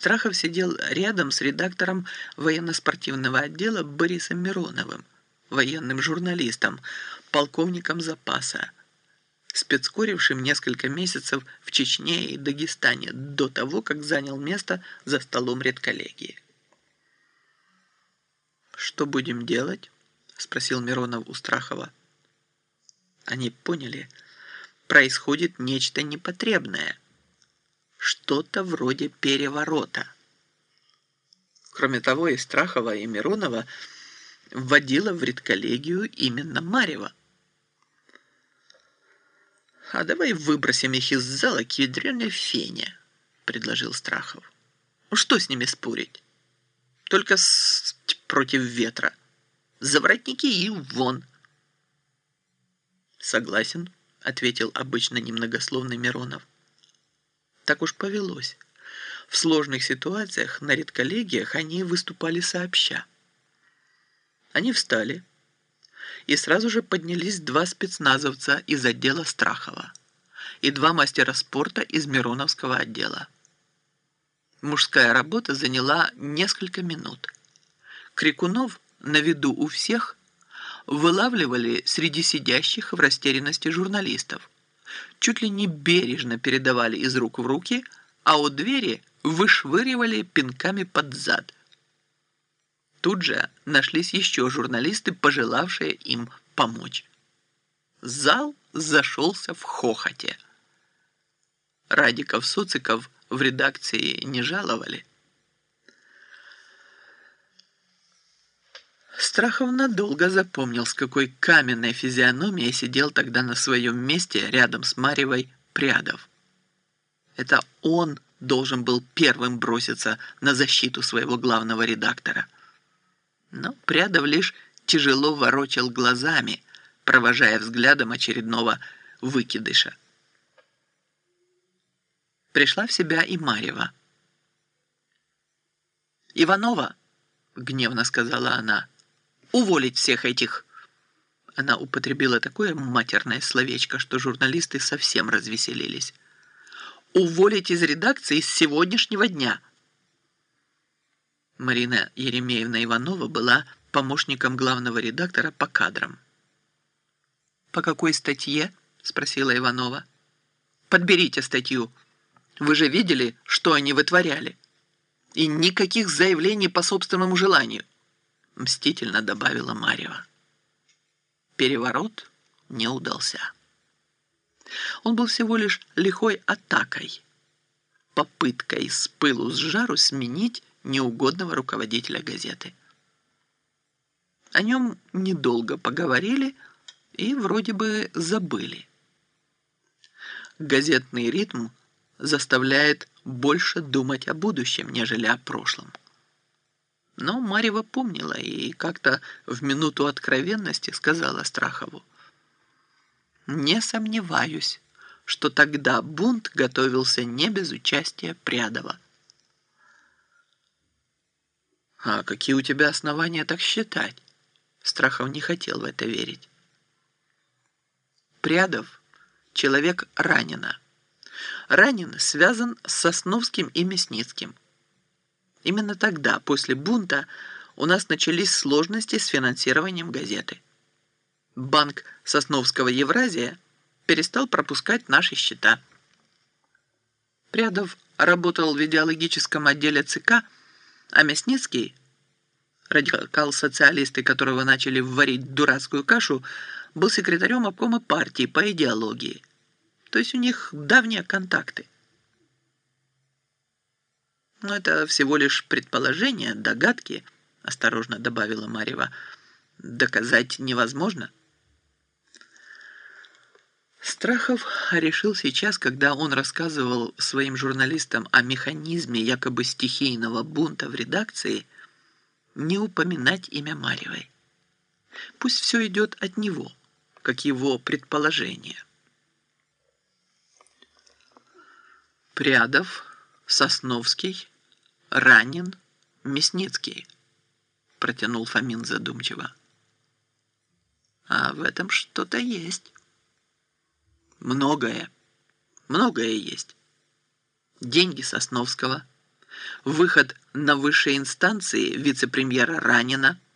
Страхов сидел рядом с редактором военно-спортивного отдела Борисом Мироновым, военным журналистом, полковником запаса, спецкурившим несколько месяцев в Чечне и Дагестане до того, как занял место за столом редколлегии. «Что будем делать?» – спросил Миронов у Страхова. Они поняли, происходит нечто непотребное, что-то вроде переворота. Кроме того, и Страхова, и Миронова вводила в редколлегию именно Марева. «А давай выбросим их из зала к ядреной фене», — предложил Страхов. «Ну что с ними спорить? Только с... против ветра. Заворотники и вон». «Согласен», — ответил обычно немногословный Миронов. Так уж повелось. В сложных ситуациях на редколлегиях они выступали сообща. Они встали, и сразу же поднялись два спецназовца из отдела Страхова и два мастера спорта из Мироновского отдела. Мужская работа заняла несколько минут. Крикунов на виду у всех вылавливали среди сидящих в растерянности журналистов чуть ли не бережно передавали из рук в руки, а у двери вышвыривали пинками под зад. Тут же нашлись еще журналисты, пожелавшие им помочь. Зал зашелся в хохоте. Радиков-Суциков в редакции не жаловали. Страхов надолго запомнил, с какой каменной физиономией сидел тогда на своем месте рядом с Марьевой Прядов. Это он должен был первым броситься на защиту своего главного редактора. Но Прядов лишь тяжело ворочал глазами, провожая взглядом очередного выкидыша. Пришла в себя и Марьева. «Иванова!» — гневно сказала она — уволить всех этих...» Она употребила такое матерное словечко, что журналисты совсем развеселились. «Уволить из редакции с сегодняшнего дня!» Марина Еремеевна Иванова была помощником главного редактора по кадрам. «По какой статье?» – спросила Иванова. «Подберите статью. Вы же видели, что они вытворяли. И никаких заявлений по собственному желанию мстительно добавила Марьева. Переворот не удался. Он был всего лишь лихой атакой, попыткой с пылу с жару сменить неугодного руководителя газеты. О нем недолго поговорили и вроде бы забыли. Газетный ритм заставляет больше думать о будущем, нежели о прошлом. Но Марьева помнила и как-то в минуту откровенности сказала Страхову. «Не сомневаюсь, что тогда бунт готовился не без участия Прядова». «А какие у тебя основания так считать?» Страхов не хотел в это верить. Прядов – человек ранена. Ранен связан с Сосновским и Мясницким. Именно тогда, после бунта, у нас начались сложности с финансированием газеты. Банк Сосновского Евразия перестал пропускать наши счета. Прядов работал в идеологическом отделе ЦК, а Мясницкий, радикал-социалисты которого начали варить дурацкую кашу, был секретарем обкома партии по идеологии. То есть у них давние контакты. Но это всего лишь предположение, догадки, осторожно добавила Марьева. Доказать невозможно. Страхов решил сейчас, когда он рассказывал своим журналистам о механизме якобы стихийного бунта в редакции, не упоминать имя Марьевой. Пусть все идет от него, как его предположение. Прядов, Сосновский, ранен Мясницкий, протянул Фомин задумчиво. А в этом что-то есть. Многое, многое есть. Деньги Сосновского, выход на высшие инстанции вице-премьера Ранина –